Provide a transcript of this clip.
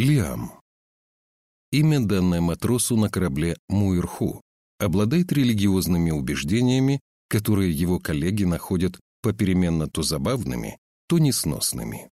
Лиам. Имя, данное матросу на корабле Муирху, обладает религиозными убеждениями, которые его коллеги находят попеременно то забавными, то несносными.